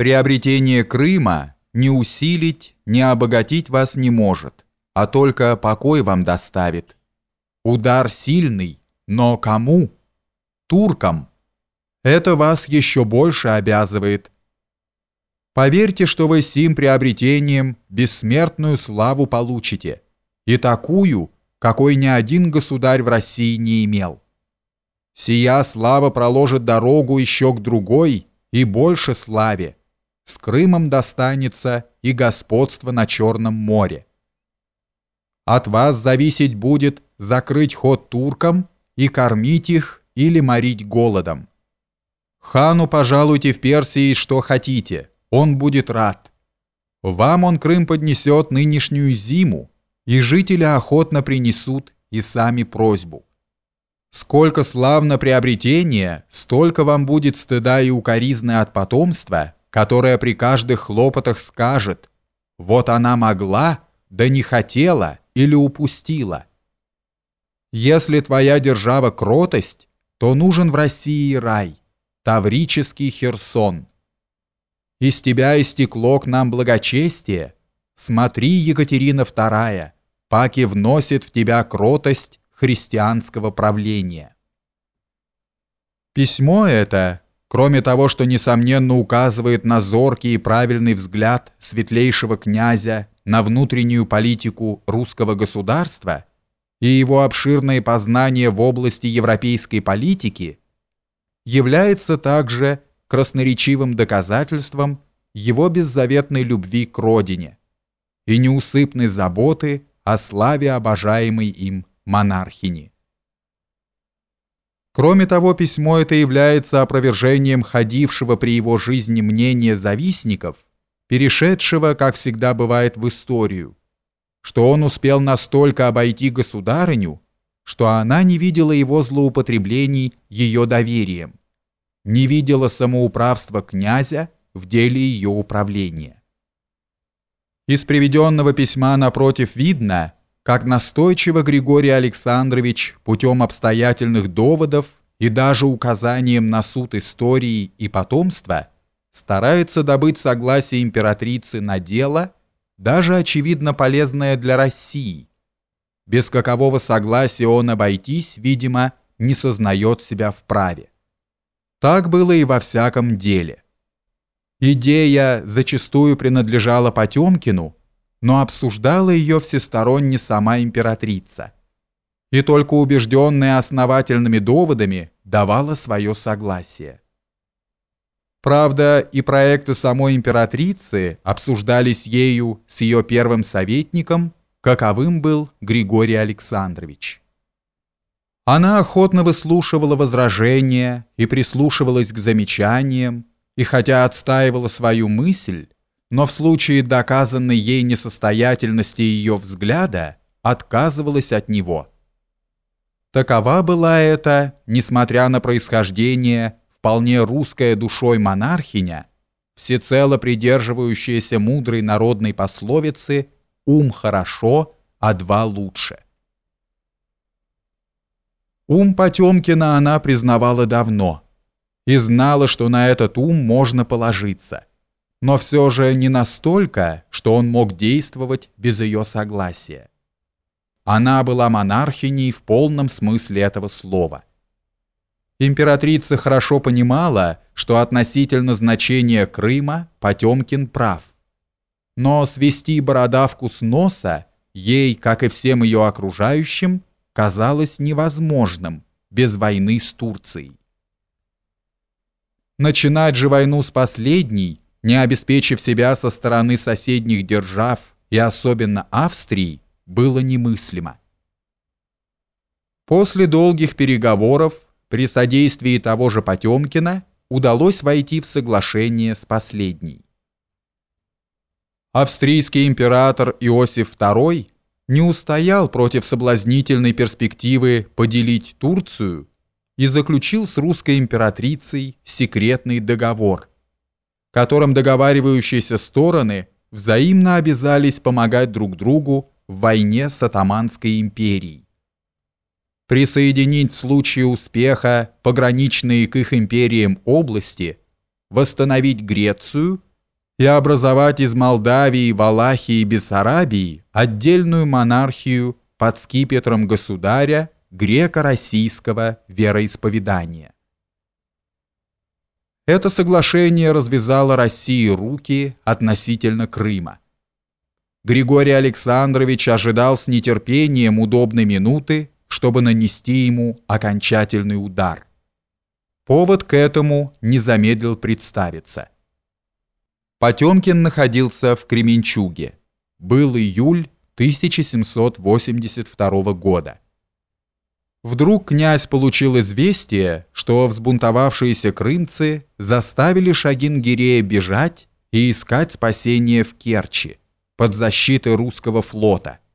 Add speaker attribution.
Speaker 1: Приобретение Крыма не усилить, не обогатить вас не может, а только покой вам доставит. Удар сильный, но кому? Туркам. Это вас еще больше обязывает. Поверьте, что вы сим приобретением бессмертную славу получите, и такую, какой ни один государь в России не имел. Сия слава проложит дорогу еще к другой и больше славе. С Крымом достанется и господство на Черном море. От вас зависеть будет закрыть ход туркам и кормить их или морить голодом. Хану пожалуйте в Персии что хотите, он будет рад. Вам он Крым поднесет нынешнюю зиму, и жители охотно принесут и сами просьбу. Сколько славно приобретения, столько вам будет стыда и укоризны от потомства, которое при каждых хлопотах скажет «Вот она могла, да не хотела или упустила». Если твоя держава кротость, то нужен в России рай, таврический Херсон. Из тебя истекло к нам благочестие, смотри, Екатерина II, паки вносит в тебя кротость христианского правления. Письмо это, кроме того, что несомненно указывает на зоркий и правильный взгляд светлейшего князя на внутреннюю политику русского государства и его обширные познания в области европейской политики, является также красноречивым доказательством его беззаветной любви к родине и неусыпной заботы о славе обожаемой им монархини. Кроме того, письмо это является опровержением ходившего при его жизни мнения завистников, перешедшего, как всегда бывает в историю, что он успел настолько обойти государыню, что она не видела его злоупотреблений ее доверием, не видела самоуправства князя в деле ее управления. Из приведенного письма напротив видно, как настойчиво Григорий Александрович путем обстоятельных доводов и даже указанием на суд истории и потомства старается добыть согласие императрицы на дело, даже очевидно полезное для России. Без какового согласия он обойтись, видимо, не сознает себя вправе. Так было и во всяком деле. Идея зачастую принадлежала Потемкину, но обсуждала ее всесторонне сама императрица. И только убежденная основательными доводами давала свое согласие. Правда, и проекты самой императрицы обсуждались ею с ее первым советником, каковым был Григорий Александрович. Она охотно выслушивала возражения и прислушивалась к замечаниям, и хотя отстаивала свою мысль, но в случае доказанной ей несостоятельности ее взгляда отказывалась от него. Такова была эта, несмотря на происхождение, вполне русская душой монархиня, всецело придерживающаяся мудрой народной пословицы «ум хорошо, а два лучше». Ум Потемкина она признавала давно и знала, что на этот ум можно положиться – но все же не настолько, что он мог действовать без ее согласия. Она была монархиней в полном смысле этого слова. Императрица хорошо понимала, что относительно значения Крыма Потемкин прав. Но свести бородавку с носа ей, как и всем ее окружающим, казалось невозможным без войны с Турцией. Начинать же войну с последней – не обеспечив себя со стороны соседних держав и особенно Австрии, было немыслимо. После долгих переговоров при содействии того же Потемкина удалось войти в соглашение с последней. Австрийский император Иосиф II не устоял против соблазнительной перспективы поделить Турцию и заключил с русской императрицей секретный договор, которым договаривающиеся стороны взаимно обязались помогать друг другу в войне с Атаманской империей. Присоединить в случае успеха пограничные к их империям области, восстановить Грецию и образовать из Молдавии, Валахии и Бессарабии отдельную монархию под скипетром государя греко-российского вероисповедания. Это соглашение развязало России руки относительно Крыма. Григорий Александрович ожидал с нетерпением удобной минуты, чтобы нанести ему окончательный удар. Повод к этому не замедлил представиться. Потемкин находился в Кременчуге. Был июль 1782 года. Вдруг князь получил известие, что взбунтовавшиеся крымцы заставили Шагин-Гирея бежать и искать спасение в Керчи под защитой русского флота –